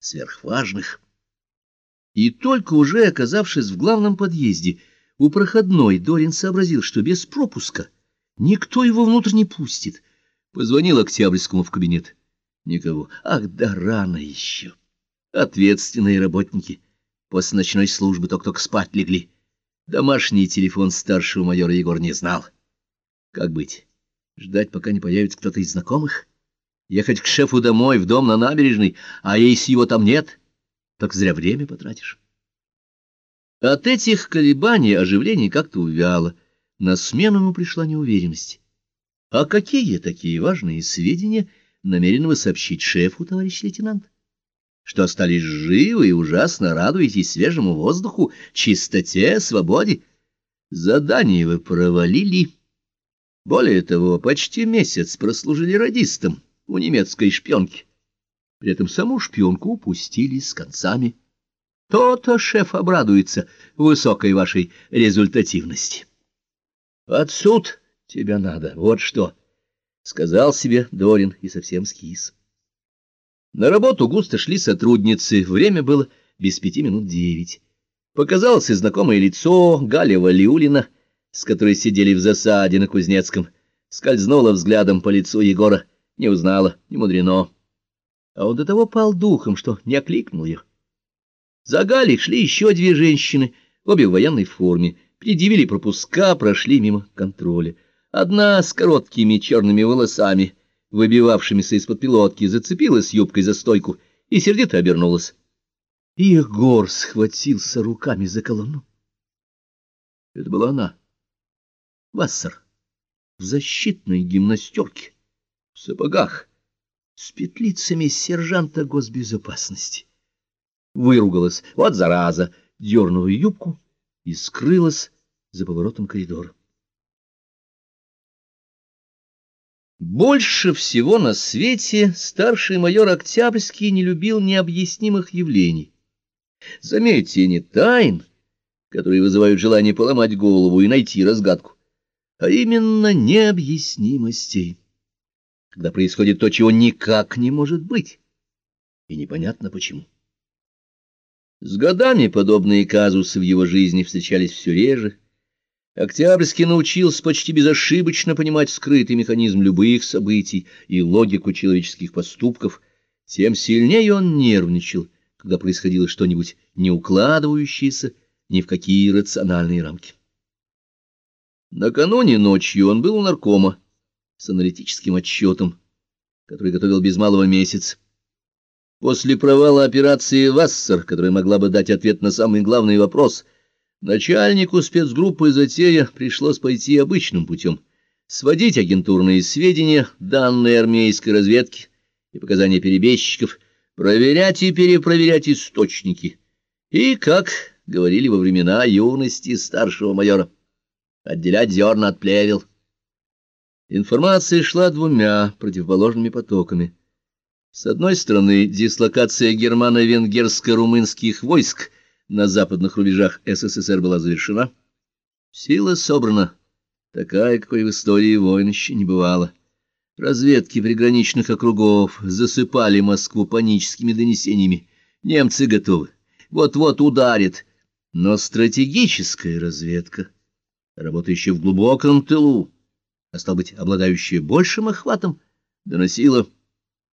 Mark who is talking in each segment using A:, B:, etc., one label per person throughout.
A: сверхважных. И только уже оказавшись в главном подъезде, у проходной Дорин сообразил, что без пропуска никто его внутрь не пустит. Позвонил Октябрьскому в кабинет. Никого. Ах, да рано еще. Ответственные работники. После ночной службы только-только спать легли. Домашний телефон старшего майора Егор не знал. Как быть? Ждать, пока не появится кто-то из знакомых? Ехать к шефу домой, в дом на набережной, а если его там нет, так зря время потратишь. От этих колебаний оживление как-то увяло. На смену ему пришла неуверенность. А какие такие важные сведения намерены сообщить шефу, товарищ лейтенант? Что остались живы и ужасно радуетесь свежему воздуху, чистоте, свободе? Задание вы провалили. Более того, почти месяц прослужили радистом у немецкой шпионки. При этом саму шпионку упустили с концами. То-то шеф обрадуется высокой вашей результативности. Под суд тебя надо, вот что, — сказал себе Дорин и совсем скис. На работу густо шли сотрудницы, время было без пяти минут девять. Показалось и знакомое лицо Галя Валиулина, с которой сидели в засаде на Кузнецком, скользнула взглядом по лицу Егора не узнала, не мудрено. А он до того пал духом, что не окликнул ее. За Галей шли еще две женщины, обе в военной форме, предъявили пропуска, прошли мимо контроля. Одна с короткими черными волосами, выбивавшимися из-под пилотки, зацепилась юбкой за стойку и сердито обернулась. Егор схватился руками за колонну. Это была она, Вассер, в защитной гимнастерке в сапогах, с петлицами сержанта госбезопасности. Выругалась, вот зараза, дернула юбку и скрылась за поворотом коридора. Больше всего на свете старший майор Октябрьский не любил необъяснимых явлений. Заметьте, не тайн, которые вызывают желание поломать голову и найти разгадку, а именно необъяснимостей когда происходит то, чего никак не может быть. И непонятно почему. С годами подобные казусы в его жизни встречались все реже. Октябрьский научился почти безошибочно понимать скрытый механизм любых событий и логику человеческих поступков, тем сильнее он нервничал, когда происходило что-нибудь не укладывающееся ни в какие рациональные рамки. Накануне ночью он был у наркома, с аналитическим отчетом, который готовил без малого месяц. После провала операции «Вассер», которая могла бы дать ответ на самый главный вопрос, начальнику спецгруппы «Затея» пришлось пойти обычным путем — сводить агентурные сведения, данные армейской разведки и показания перебежчиков, проверять и перепроверять источники. И, как говорили во времена юности старшего майора, отделять зерна от плевел. Информация шла двумя противоположными потоками. С одной стороны, дислокация германо-венгерско-румынских войск на западных рубежах СССР была завершена. Сила собрана, такая, какой в истории войн еще не бывало. Разведки приграничных округов засыпали Москву паническими донесениями. Немцы готовы, вот-вот ударят. Но стратегическая разведка, работающая в глубоком тылу, а стал быть, обладающая большим охватом, доносила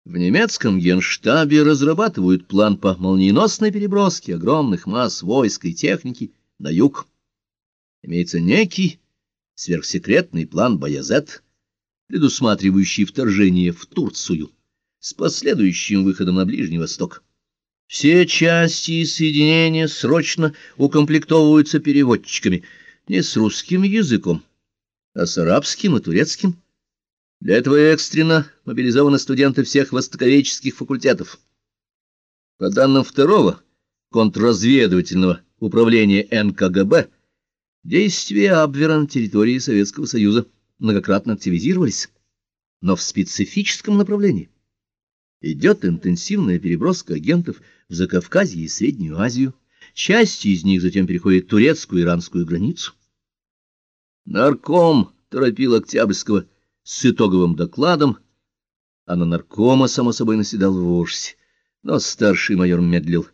A: в немецком генштабе разрабатывают план по молниеносной переброске огромных масс войск и техники на юг. Имеется некий сверхсекретный план Баязет, предусматривающий вторжение в Турцию с последующим выходом на Ближний Восток. Все части и соединения срочно укомплектовываются переводчиками, не с русским языком, а с арабским и турецким. Для этого экстренно мобилизованы студенты всех востоковедческих факультетов. По данным второго контрразведывательного управления НКГБ, действия Абвера на территории Советского Союза многократно активизировались, но в специфическом направлении. Идет интенсивная переброска агентов в Закавказье и Среднюю Азию. Часть из них затем переходит турецкую иранскую границу. Нарком торопил Октябрьского с итоговым докладом, а на наркома, само собой, наседал вождь. Но старший майор медлил.